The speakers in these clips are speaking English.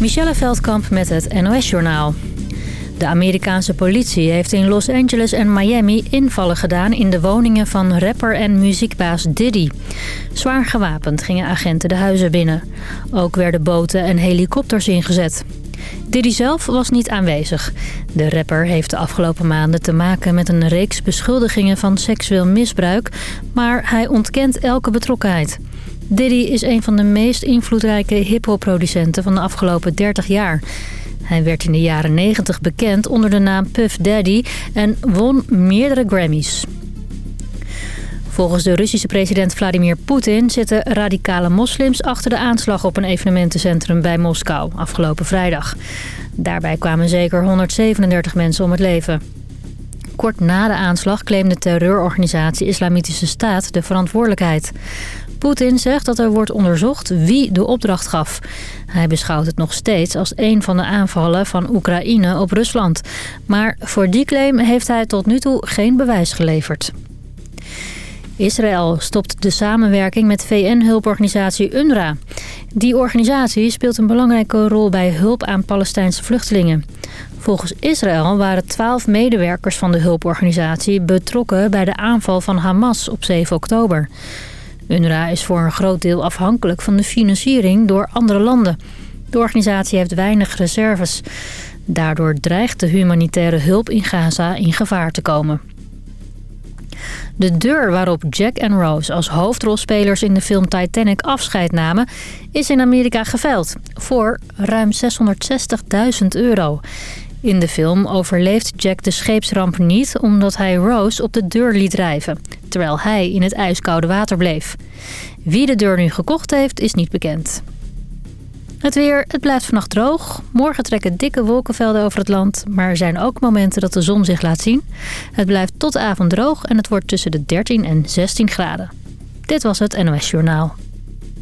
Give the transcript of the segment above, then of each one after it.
Michelle Veldkamp met het NOS-journaal. De Amerikaanse politie heeft in Los Angeles en Miami invallen gedaan... in de woningen van rapper en muziekbaas Diddy. Zwaar gewapend gingen agenten de huizen binnen. Ook werden boten en helikopters ingezet. Diddy zelf was niet aanwezig. De rapper heeft de afgelopen maanden te maken met een reeks beschuldigingen van seksueel misbruik... maar hij ontkent elke betrokkenheid. Diddy is een van de meest invloedrijke hiphop-producenten van de afgelopen 30 jaar. Hij werd in de jaren 90 bekend onder de naam Puff Daddy en won meerdere Grammys. Volgens de Russische president Vladimir Poetin zitten radicale moslims achter de aanslag op een evenementencentrum bij Moskou afgelopen vrijdag. Daarbij kwamen zeker 137 mensen om het leven. Kort na de aanslag claimde terreurorganisatie Islamitische Staat de verantwoordelijkheid. Poetin zegt dat er wordt onderzocht wie de opdracht gaf. Hij beschouwt het nog steeds als een van de aanvallen van Oekraïne op Rusland. Maar voor die claim heeft hij tot nu toe geen bewijs geleverd. Israël stopt de samenwerking met VN-hulporganisatie UNRWA. Die organisatie speelt een belangrijke rol bij hulp aan Palestijnse vluchtelingen. Volgens Israël waren twaalf medewerkers van de hulporganisatie betrokken bij de aanval van Hamas op 7 oktober. UNRWA is voor een groot deel afhankelijk van de financiering door andere landen. De organisatie heeft weinig reserves. Daardoor dreigt de humanitaire hulp in Gaza in gevaar te komen. De deur waarop Jack en Rose als hoofdrolspelers in de film Titanic afscheid namen... is in Amerika geveild voor ruim 660.000 euro. In de film overleeft Jack de scheepsramp niet omdat hij Rose op de deur liet drijven... terwijl hij in het ijskoude water bleef. Wie de deur nu gekocht heeft, is niet bekend. Het weer, het blijft vannacht droog. Morgen trekken dikke wolkenvelden over het land. Maar er zijn ook momenten dat de zon zich laat zien. Het blijft tot de avond droog en het wordt tussen de 13 en 16 graden. Dit was het NOS Journaal.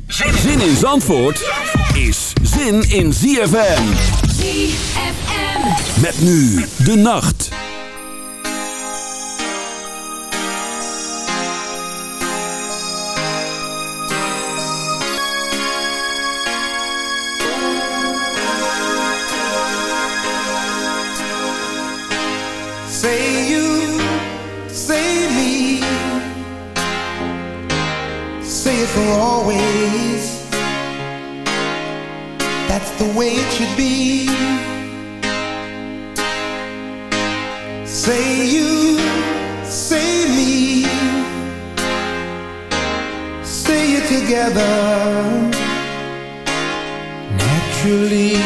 Zin in Zandvoort is zin in ZFM. ZFM. Met nu de nacht. Should be. Say you, say me. Say it together. Naturally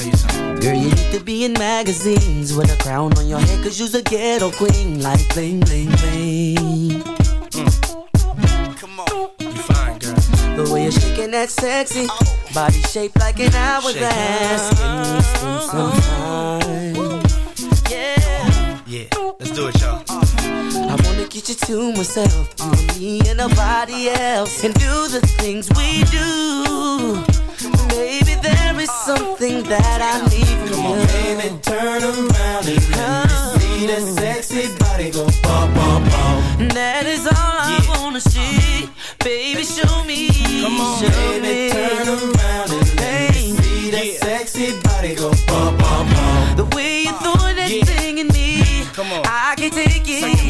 tell you something. Girl, you need to be in magazines with a crown on your head, cause you's a ghetto queen. Like bling, bling, bling. Mm. Come on. You fine, girl. The way you're shaking that sexy body shaped like an hourglass. We spend some time? Yeah. Yeah, let's do it, y'all. I wanna get you to myself, and me and nobody else, and do the things we do. Maybe there is something that I need from Come on, you. baby, turn around and let me see that sexy body go bump, bump, bump. That is all I wanna see. Baby, show me. Come on, show Baby, me. turn around and let me see that sexy body go bump, bump, bump. The way you throwing that Yeah. thing in me. Come on. I can't take it,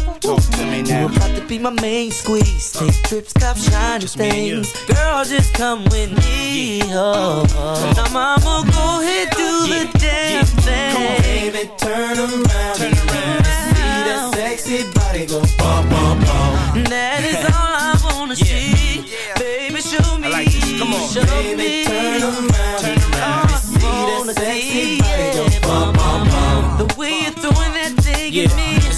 Talk to me now. you now. about to be my main squeeze. Take trips, cop shiny Just me and you. things. Girl, just come with me. Oh, oh. Now, mama, go ahead, do Yeah. the damn Yeah. thing. Come on, Baby, turn around Turn and around. see that sexy body go bump, bump, bump. That is all I wanna Yeah. see. Baby, show me. I like this. Come on. Show Baby, me. turn around Turn around. me see that sexy body go bump, bump, bump. The way you're throwing that thing Yeah, at me.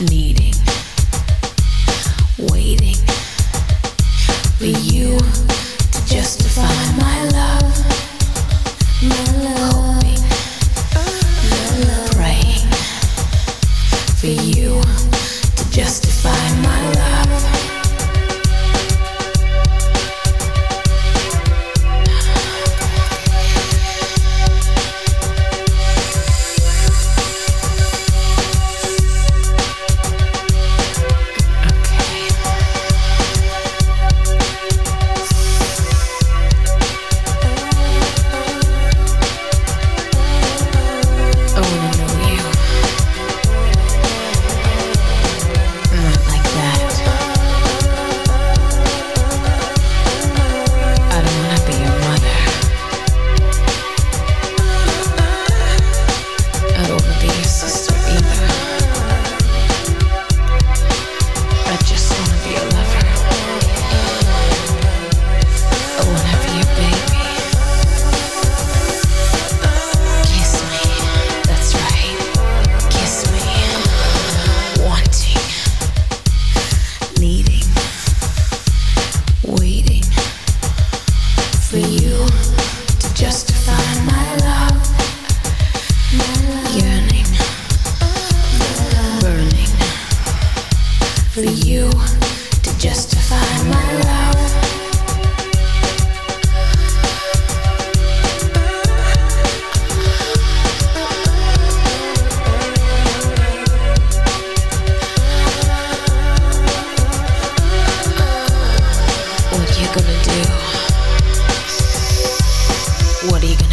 Needing, What are you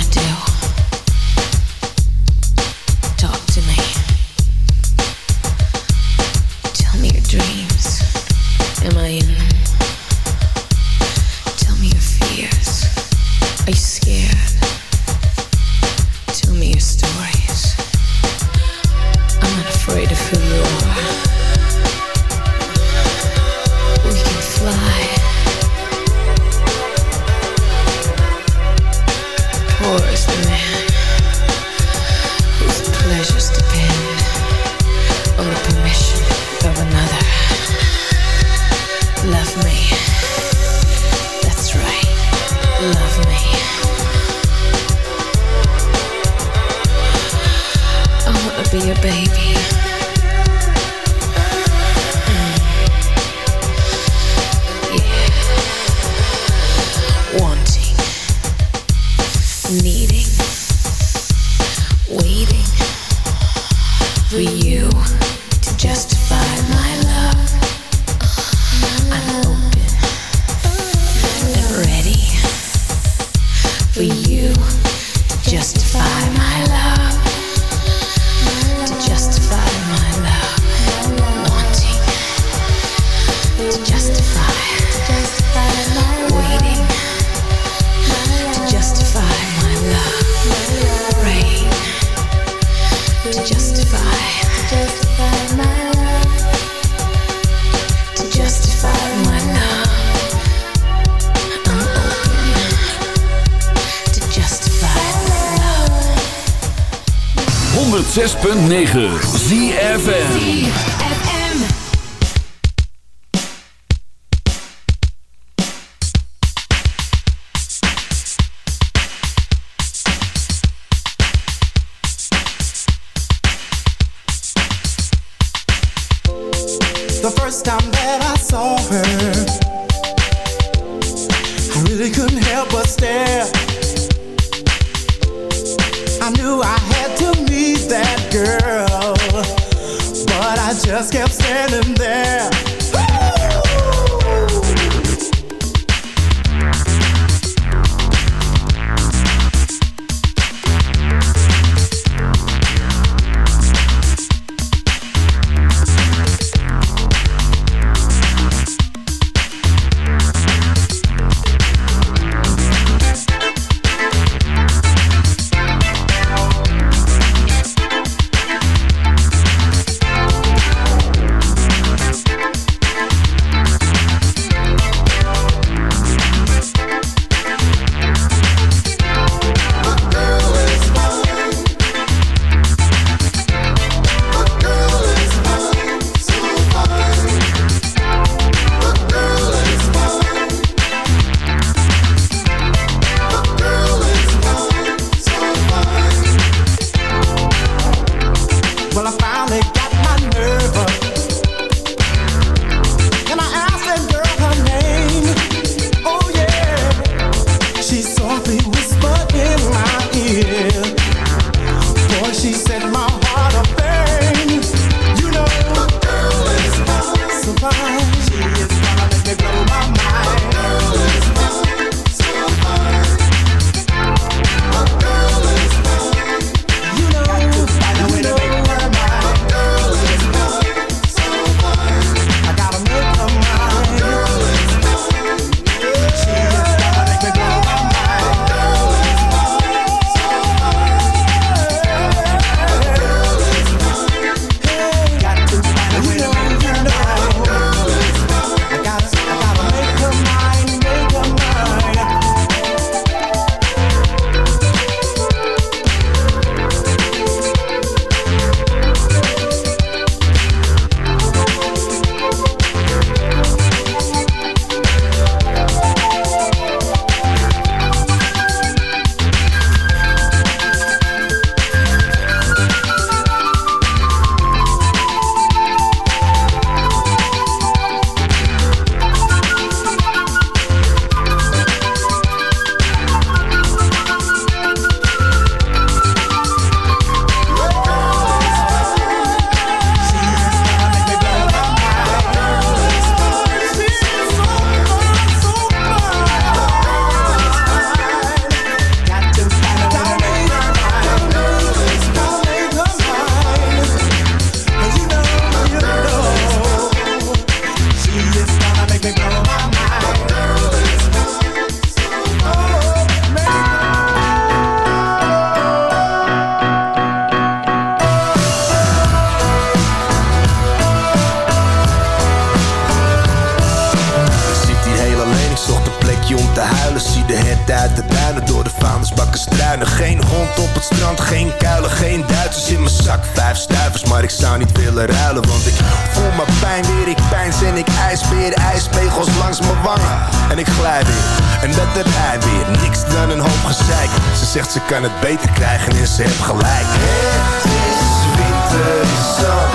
Want ik voel mijn pijn weer, ik pijns en ik ijs weer. Ijspegels langs mijn wangen. En ik glij weer, en dat heb hij weer. Niks dan een hoop gezeik. Ze zegt ze kan het beter krijgen en ze heeft gelijk. Het is winter, zon.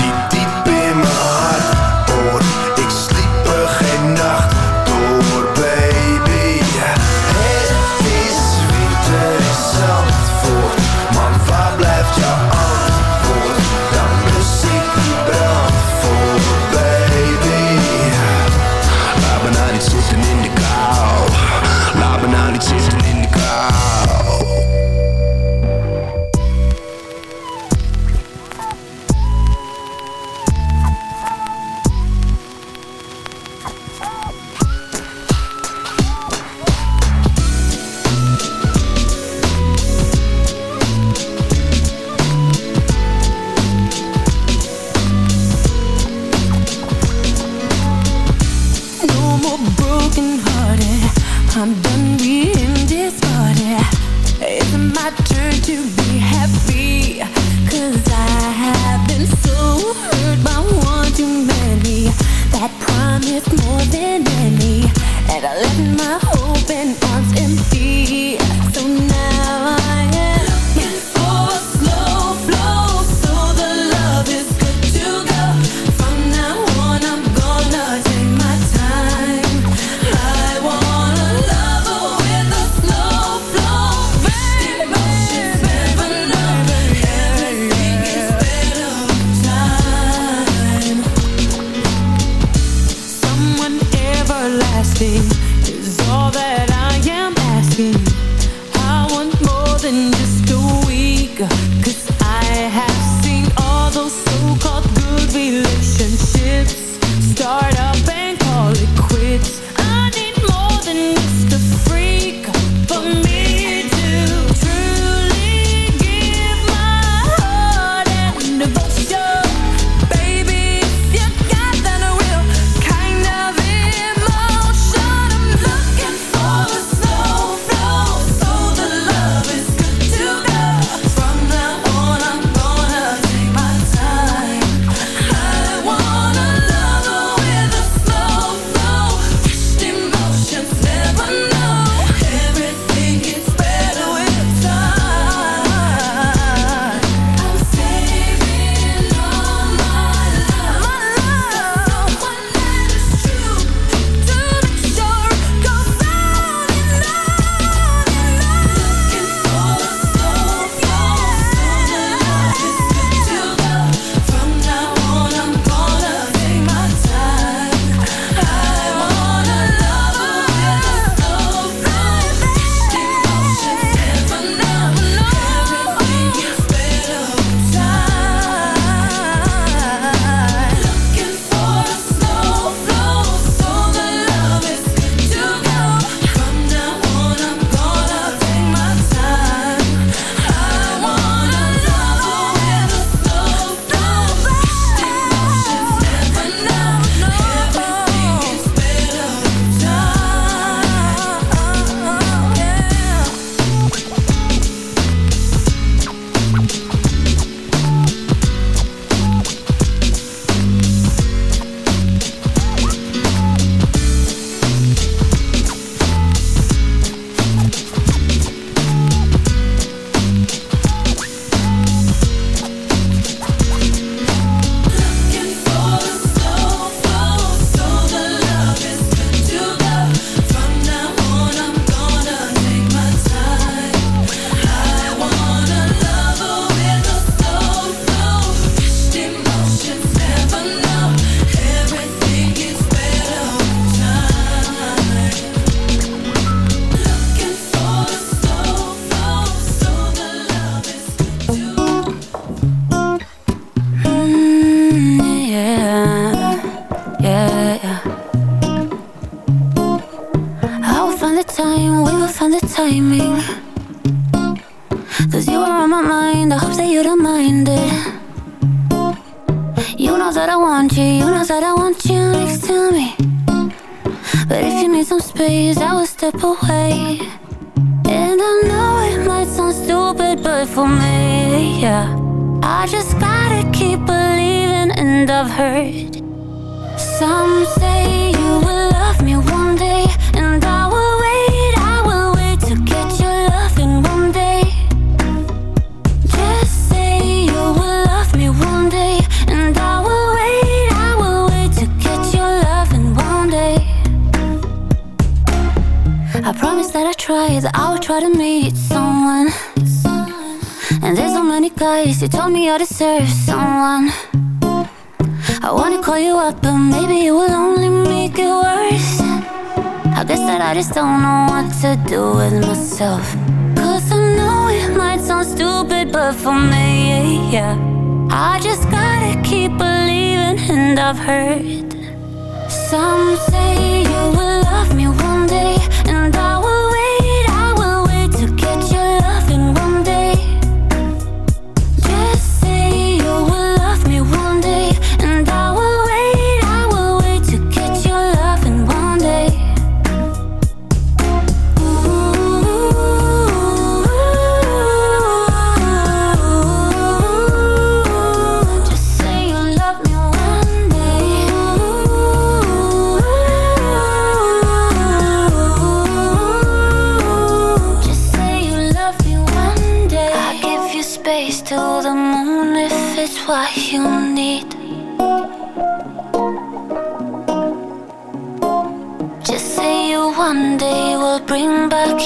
than just a week. myself. Cause I know it might sound stupid But for me, yeah. I just gotta keep believing And I've heard Some say you will love me one day And I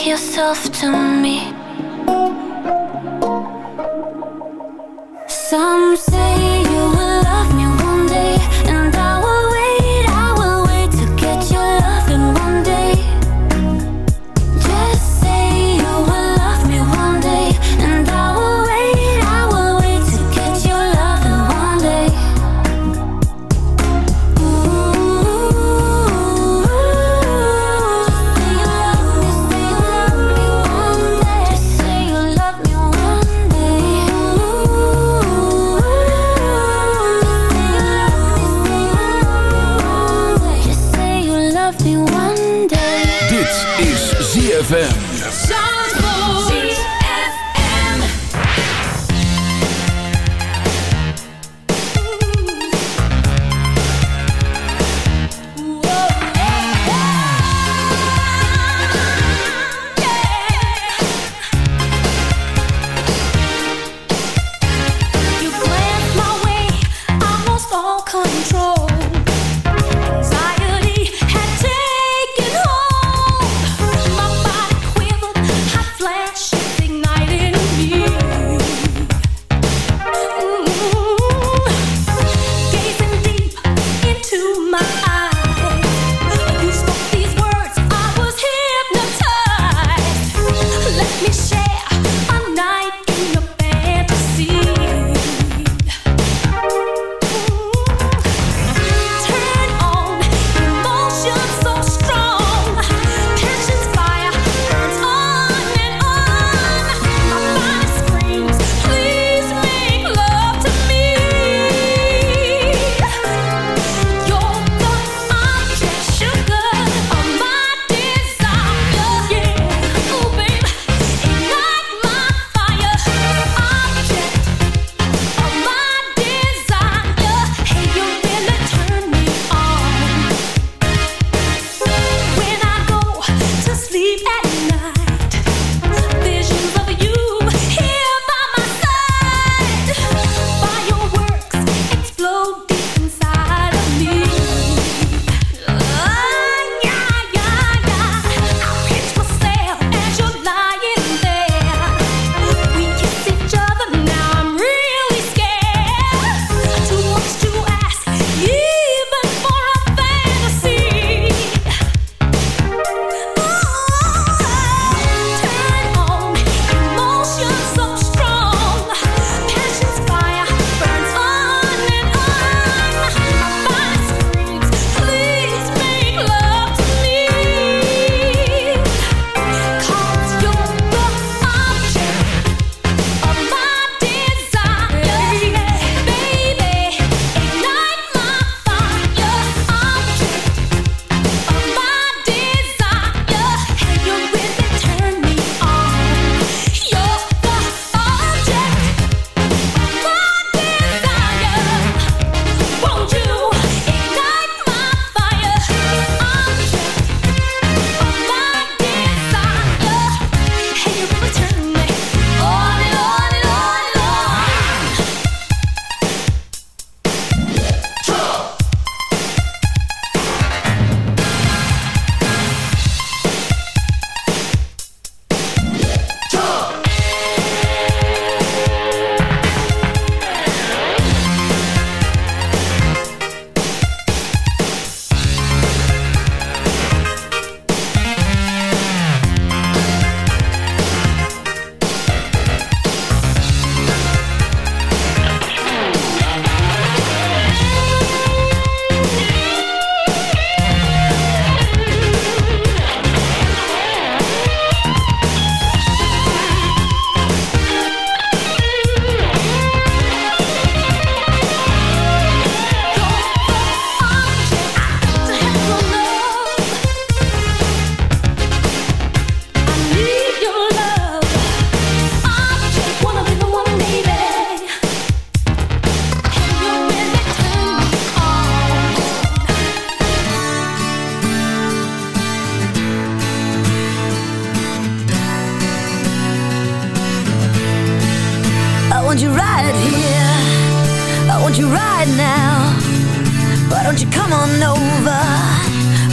yourself to me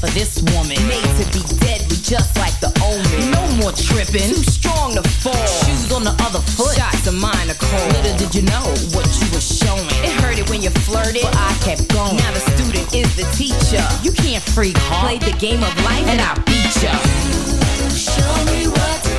For this woman. Made to be deadly, just like the omen. No more tripping. Too strong to fall. Shoes on the other foot. Shots of mine are cold. Little did you know what you were showing. It hurted when you flirted, but I kept going. Now the student is the teacher. You can't freak, huh? Play the game of life and I beat ya. Show me what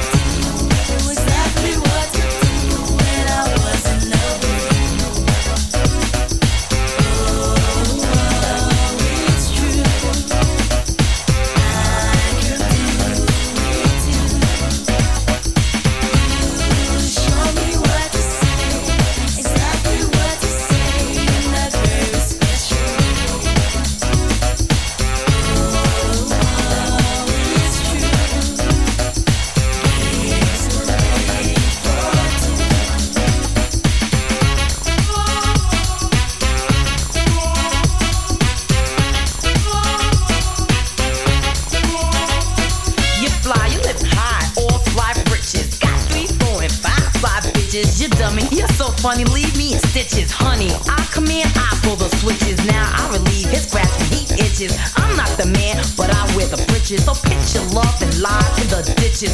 I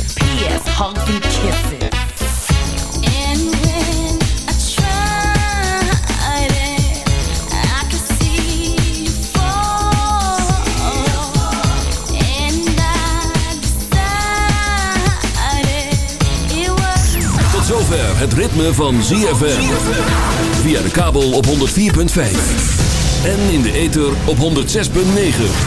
decided it was. Tot zover het ritme van ZFM. Via de kabel op 104.5. En in de ether op 106.9.